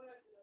con la.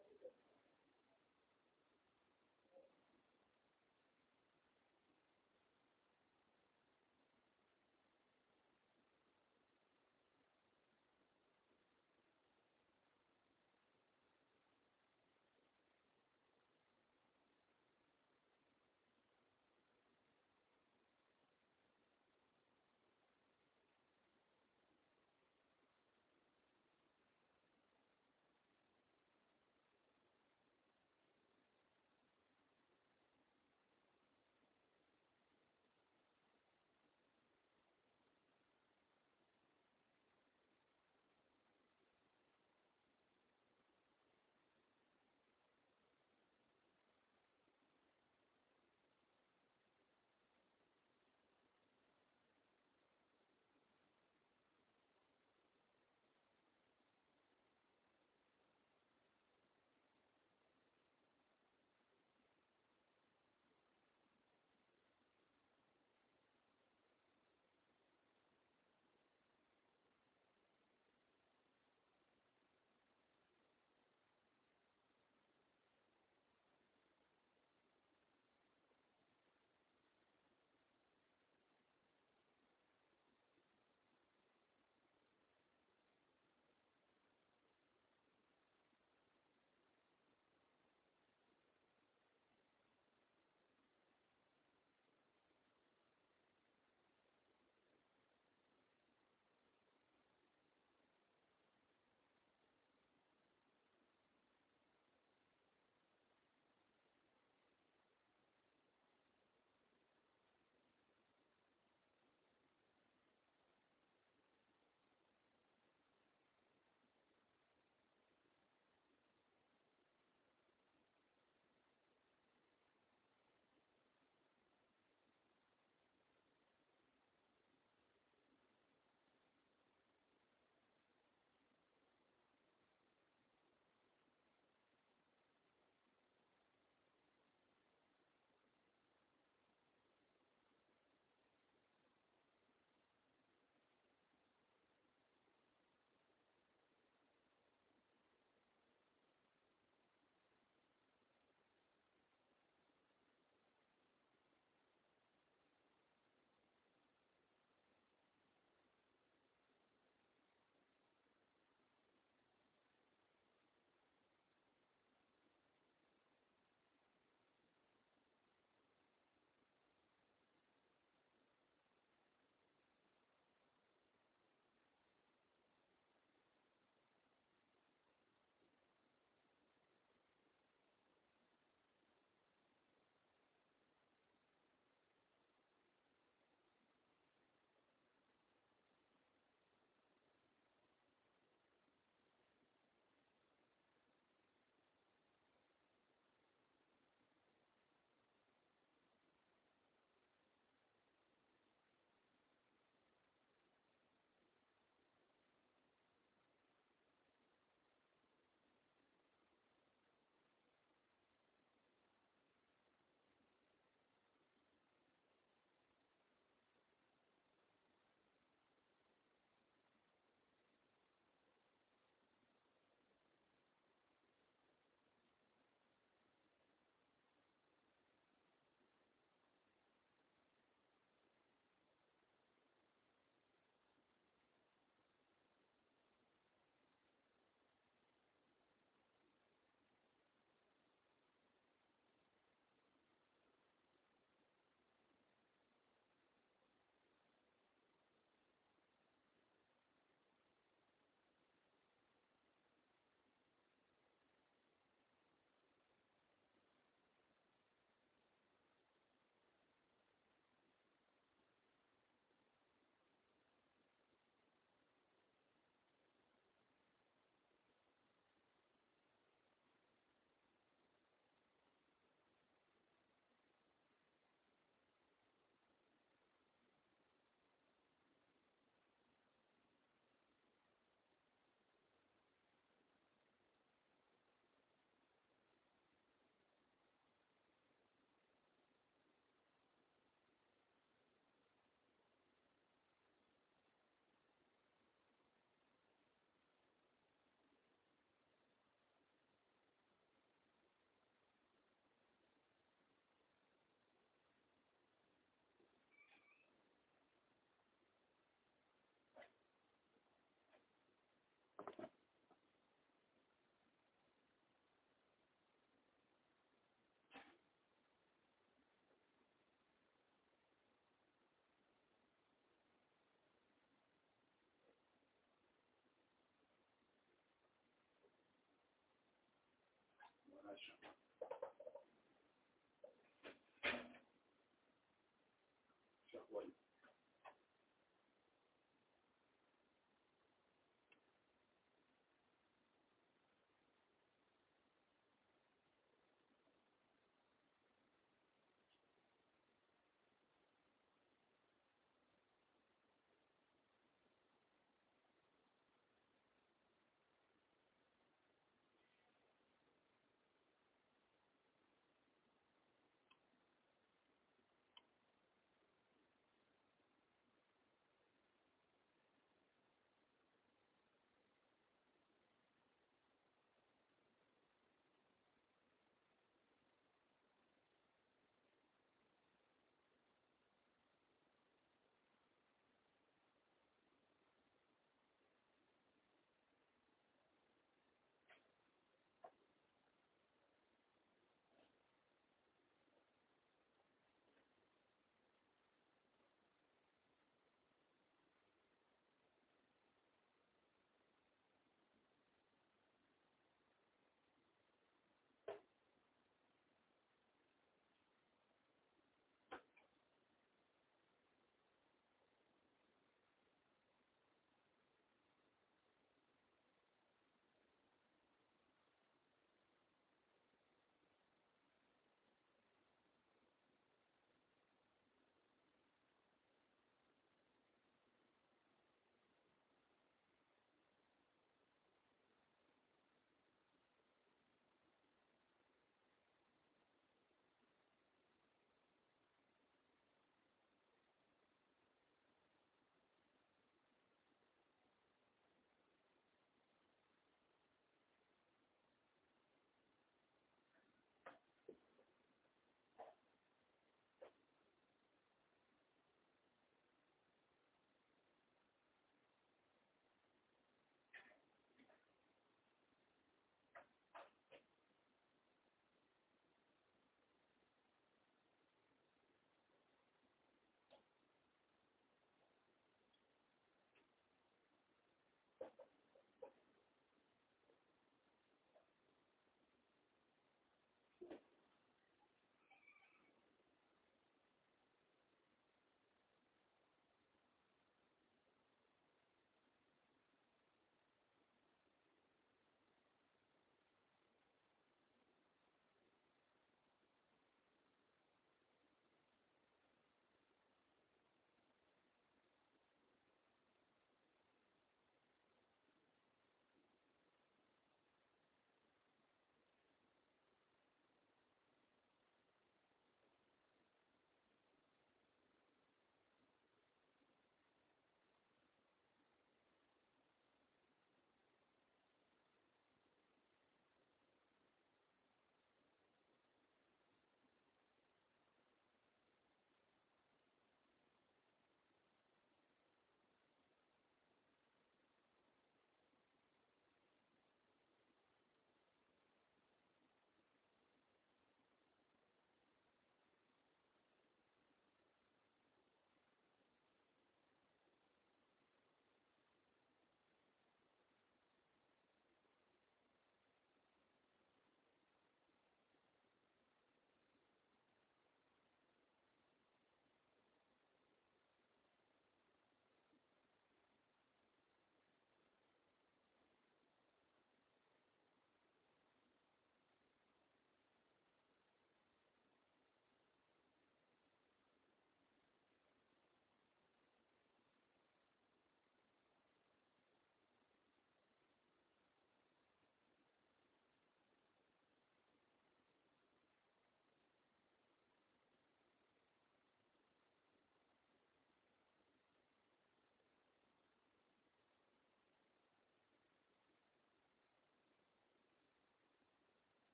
one